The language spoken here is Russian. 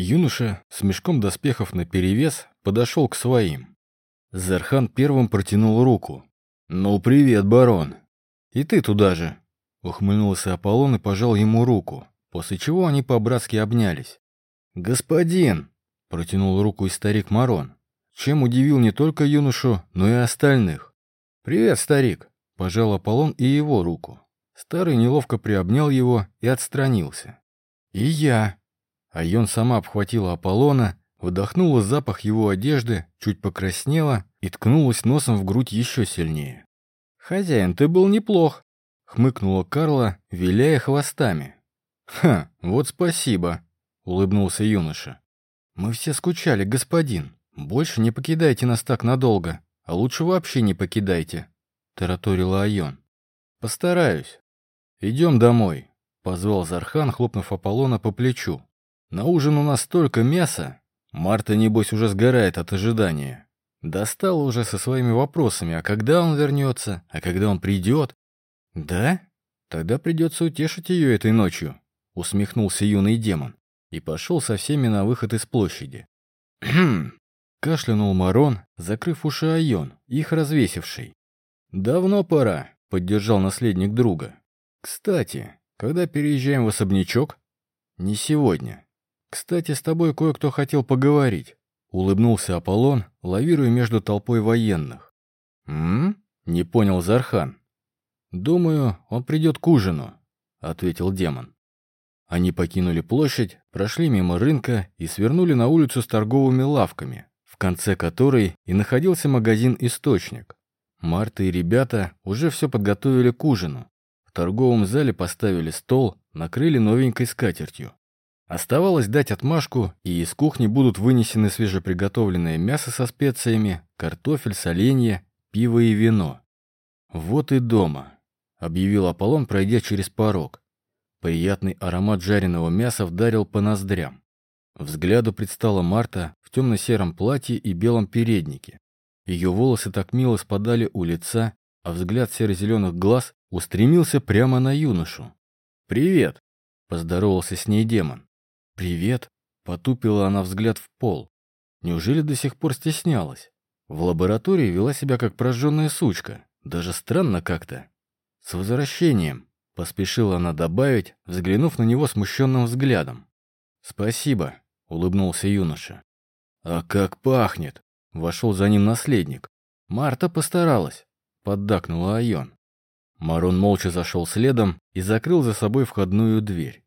Юноша с мешком доспехов наперевес подошел к своим. Зархан первым протянул руку. «Ну, привет, барон!» «И ты туда же!» Ухмыльнулся Аполлон и пожал ему руку, после чего они по-братски обнялись. «Господин!» — протянул руку и старик Марон, чем удивил не только юношу, но и остальных. «Привет, старик!» — пожал Аполлон и его руку. Старый неловко приобнял его и отстранился. «И я!» Айон сама обхватила Аполлона, вдохнула запах его одежды, чуть покраснела и ткнулась носом в грудь еще сильнее. «Хозяин, ты был неплох!» — хмыкнула Карла, виляя хвостами. «Ха, вот спасибо!» — улыбнулся юноша. «Мы все скучали, господин. Больше не покидайте нас так надолго, а лучше вообще не покидайте», — тараторила Айон. «Постараюсь. Идем домой», — позвал Зархан, хлопнув Аполлона по плечу. «На ужин у нас столько мяса. Марта, небось, уже сгорает от ожидания. Достала уже со своими вопросами, а когда он вернется, а когда он придет?» «Да? Тогда придется утешить ее этой ночью», — усмехнулся юный демон и пошел со всеми на выход из площади. «Хм!» — кашлянул Марон, закрыв уши Айон, их развесивший. «Давно пора», — поддержал наследник друга. «Кстати, когда переезжаем в особнячок?» «Не сегодня. Кстати, с тобой кое-кто хотел поговорить», — улыбнулся Аполлон, лавируя между толпой военных. «М?», не понял Зархан. «Думаю, он придет к ужину», — ответил демон. Они покинули площадь, прошли мимо рынка и свернули на улицу с торговыми лавками, в конце которой и находился магазин «Источник». Марта и ребята уже все подготовили к ужину. В торговом зале поставили стол, накрыли новенькой скатертью. Оставалось дать отмашку, и из кухни будут вынесены свежеприготовленное мясо со специями, картофель, соленье, пиво и вино. «Вот и дома», — объявил Аполлон, пройдя через порог. Приятный аромат жареного мяса вдарил по ноздрям. Взгляду предстала Марта в темно-сером платье и белом переднике. Ее волосы так мило спадали у лица, а взгляд серо-зеленых глаз устремился прямо на юношу. «Привет!» — поздоровался с ней демон. «Привет!» — потупила она взгляд в пол. Неужели до сих пор стеснялась? В лаборатории вела себя как прожженная сучка. Даже странно как-то. «С возвращением!» Поспешила она добавить, взглянув на него смущенным взглядом. «Спасибо», — улыбнулся юноша. «А как пахнет!» — вошел за ним наследник. «Марта постаралась», — поддакнула Айон. Марон молча зашел следом и закрыл за собой входную дверь.